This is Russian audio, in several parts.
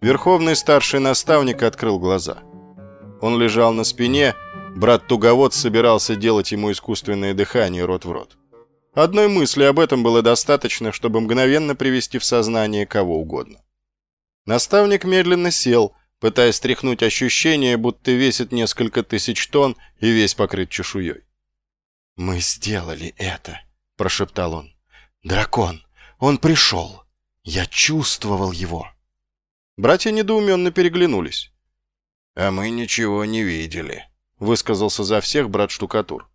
Верховный старший наставник открыл глаза. Он лежал на спине, брат-туговод собирался делать ему искусственное дыхание рот в рот. Одной мысли об этом было достаточно, чтобы мгновенно привести в сознание кого угодно. Наставник медленно сел, пытаясь стряхнуть ощущение, будто весит несколько тысяч тонн и весь покрыт чешуей. «Мы сделали это», — прошептал он. «Дракон, он пришел. Я чувствовал его». Братья недоуменно переглянулись. «А мы ничего не видели», — высказался за всех брат Штукатур.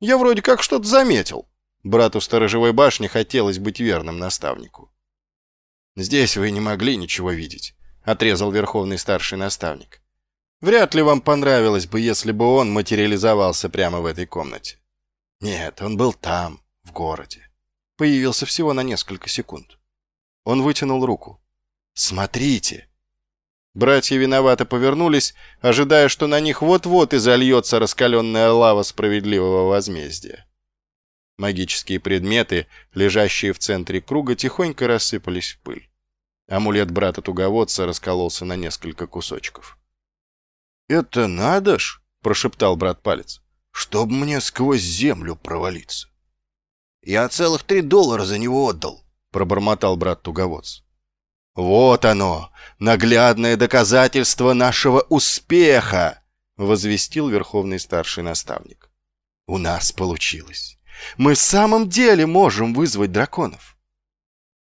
«Я вроде как что-то заметил». Брату сторожевой башни хотелось быть верным наставнику. «Здесь вы не могли ничего видеть», — отрезал верховный старший наставник. «Вряд ли вам понравилось бы, если бы он материализовался прямо в этой комнате. Нет, он был там, в городе. Появился всего на несколько секунд. Он вытянул руку. Смотрите!» Братья виновато повернулись, ожидая, что на них вот-вот и зальется раскаленная лава справедливого возмездия. Магические предметы, лежащие в центре круга, тихонько рассыпались в пыль. Амулет брата-туговодца раскололся на несколько кусочков. «Это надо ж!» — прошептал брат-палец. «Чтоб мне сквозь землю провалиться!» «Я целых три доллара за него отдал!» — пробормотал брат-туговодц. «Вот оно, наглядное доказательство нашего успеха!» — возвестил верховный старший наставник. «У нас получилось. Мы в самом деле можем вызвать драконов».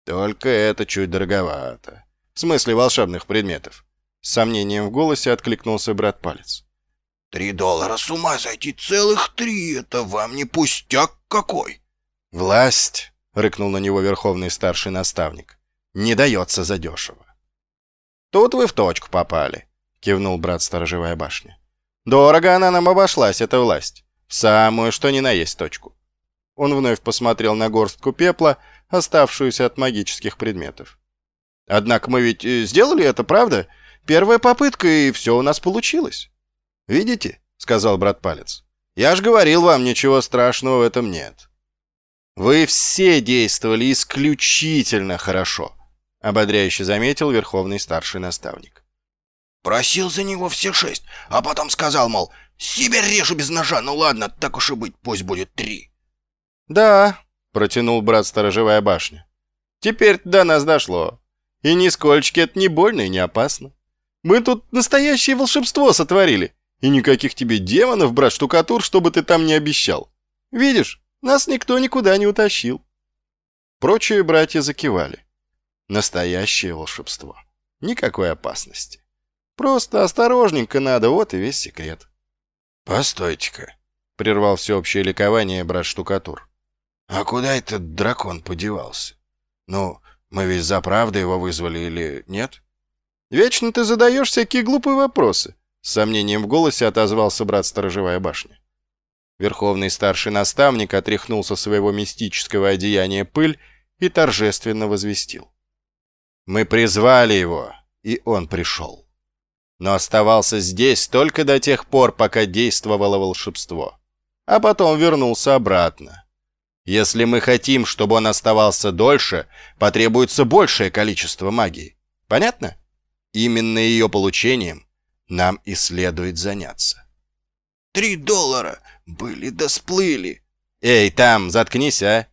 «Только это чуть дороговато. В смысле волшебных предметов». С сомнением в голосе откликнулся брат Палец. «Три доллара с ума сойти, целых три! Это вам не пустяк какой!» «Власть!» — рыкнул на него верховный старший наставник не дается задешево. «Тут вы в точку попали», — кивнул брат Сторожевая башня. «Дорого она нам обошлась, эта власть. В самую, что ни на есть точку». Он вновь посмотрел на горстку пепла, оставшуюся от магических предметов. «Однако мы ведь э, сделали это, правда? Первая попытка, и все у нас получилось». «Видите?» — сказал брат Палец. «Я ж говорил вам, ничего страшного в этом нет». «Вы все действовали исключительно хорошо» ободряюще заметил верховный старший наставник. Просил за него все шесть, а потом сказал, мол, себя режу без ножа, ну ладно, так уж и быть, пусть будет три. Да, протянул брат сторожевая башня. Теперь до нас дошло. И нисколько это не больно и не опасно. Мы тут настоящее волшебство сотворили. И никаких тебе демонов, брат штукатур, чтобы ты там не обещал. Видишь, нас никто никуда не утащил. Прочие братья закивали. Настоящее волшебство. Никакой опасности. Просто осторожненько надо, вот и весь секрет. «Постойте-ка», — прервал всеобщее ликование брат Штукатур. «А куда этот дракон подевался? Ну, мы ведь за правду его вызвали или нет?» «Вечно ты задаешь всякие глупые вопросы», — с сомнением в голосе отозвался брат Сторожевая башня. Верховный старший наставник отряхнул со своего мистического одеяния пыль и торжественно возвестил. Мы призвали его, и он пришел. Но оставался здесь только до тех пор, пока действовало волшебство. А потом вернулся обратно. Если мы хотим, чтобы он оставался дольше, потребуется большее количество магии. Понятно? Именно ее получением нам и следует заняться. «Три доллара! Были да сплыли!» «Эй, там, заткнись, а!